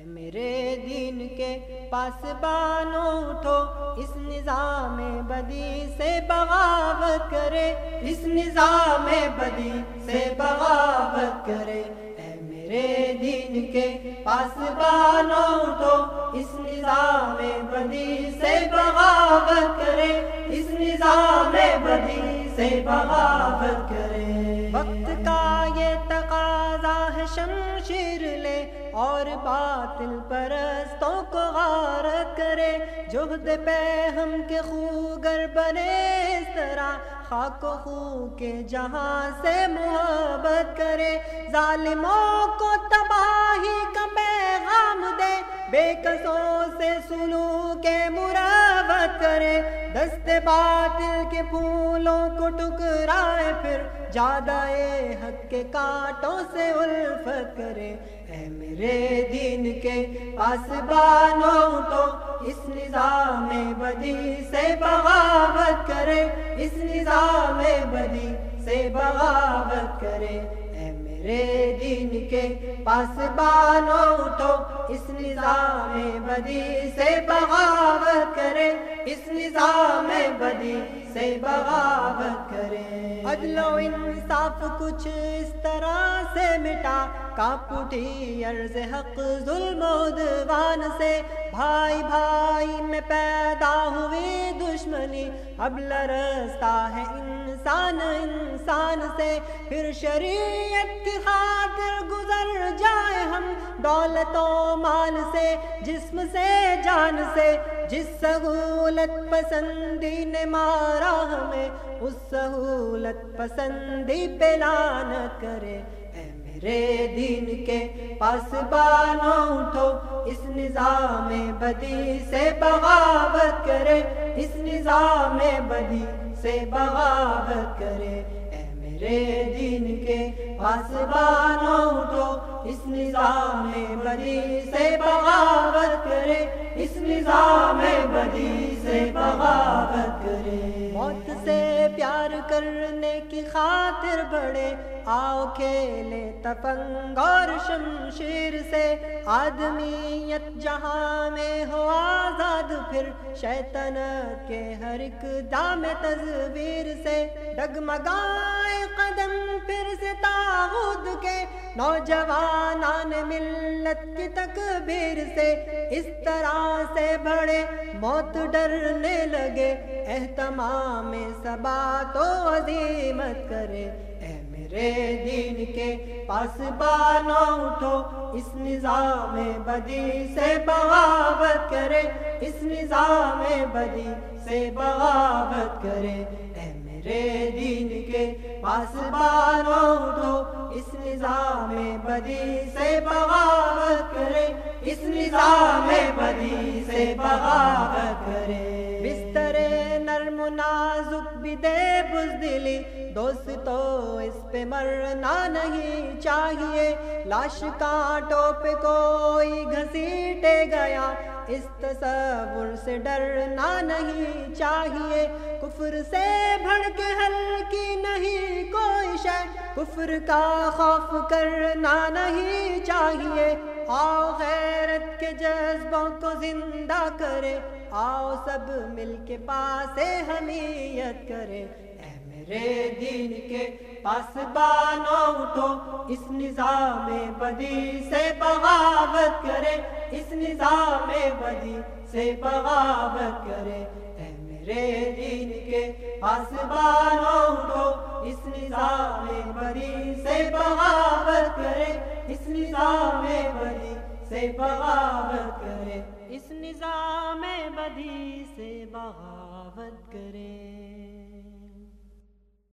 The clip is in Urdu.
اے میرے دین کے پاس بانو اٹھو، اس نظام بدی سے بغاوت کرے۔ اس نظام بدی سے بغاوت کرے۔ اے میرے دین کے پاس بانو اٹھو، اس نظام بدی سے بغاوت کرے۔ اس نظام بدی سے بغاوت کرے۔ اور باطل پرستوں کو غارت کرے، جہد پہ ہم کے خوگر بنے اس طرح، خاک و خو کے جہاں سے محبت کرے۔ ظالموں کو تباہی کا پیغام دے، بے قصوں سے سلو کے مراوت کرے۔ دست باطل کے پھولوں کو ٹکرائے پھر زیادہ حق کے کانٹوں سے الفت کرے۔ اے میرے دین کے پاس بانو تو اس نظام بدی سے بغاوت کرے۔ اس نظام بدی سے بغاوت کرے۔ میرے دین کے پاس بانو تو اس نظام بدی سے بغاوت کرے، اس نظام بدی سے بغاوت کرے عدل و انصاف کچھ اس طرح سے مٹا۔ کاپ اٹھی عرض حق، ظلم و دوان سے۔ بھائی بھائی میں پیدا ہوئی دشمنی۔ اب لرستا ہے انسان انسان سے۔ پھر شریعت کی خاطر گزر جائے ہم دولت و مال سے، جسم سے، جان سے۔ جس سہولت پسندی نے مارا ہمیں اس سہولت پسندی پہ لانت کرے اے میرے دین کے پاس بانو اٹھو اس نظام بدی سے بغاوت کرے اس نظام بدی سے بغاوت کرے اے میرے دین کے پاسبانو اٹھو اس نظام بدی سے بغاوت کرے اس نظام بدی سے بغاوت کرے موت سے پیار کرنے کی خاطر بڑے آؤ کھیلے تپنگ اور شمشیر سے۔ آدمیت جہاں میں ہو آزاد، پھر شیطن کے ہر ایک دام تصویر سے۔ ڈگمگائے قدم پھر سے تاغد کے۔ نوجوانان ملت کی تکبیر سے۔ اس طرح سے بڑے موت ڈرنے لگے۔ اہتمام سبا تو عظیمت کرے اے میرے دین کے پاس بانو اٹھو، اس نظام بدی سے بغاوت کرے۔ اس نظام بدی سے بغاوت کرے۔ اے میرے دین کے پاس بانو اٹھو، اس نظام بدی سے بغاوت کرے۔ اس نظام بدی سے بغاوت کرے۔ بستر نرم نازک بھی دے بزدلی دوست تو اس پہ مرنا نہیں چاہیے۔ لاش کانٹوں پہ کوئی گھسیٹے گیا۔ اس تصور سے ڈرنا نہیں چاہیے۔ کفر سے بھڑ کے ہلکی نہیں کوئی شے۔ کفر کا خوف کرنا نہیں چاہیے۔ آؤ غیرت کے جذبوں کو زندہ کرے۔ آؤ سب مل کے پاس حمیت کرے۔ اے میرے دین کے پاس بانو اٹھو، اس نظام بدی سے بغاوت کرے، اس نظام بدی سے بغاوت کرے۔ اے میرے دین کے پاس بانو اٹھو، اس نظام بدی سے بغاوت کرے، اس نظام بدی سے بغاوت کرے۔ اس نظام بدی سے بغاوت کرے۔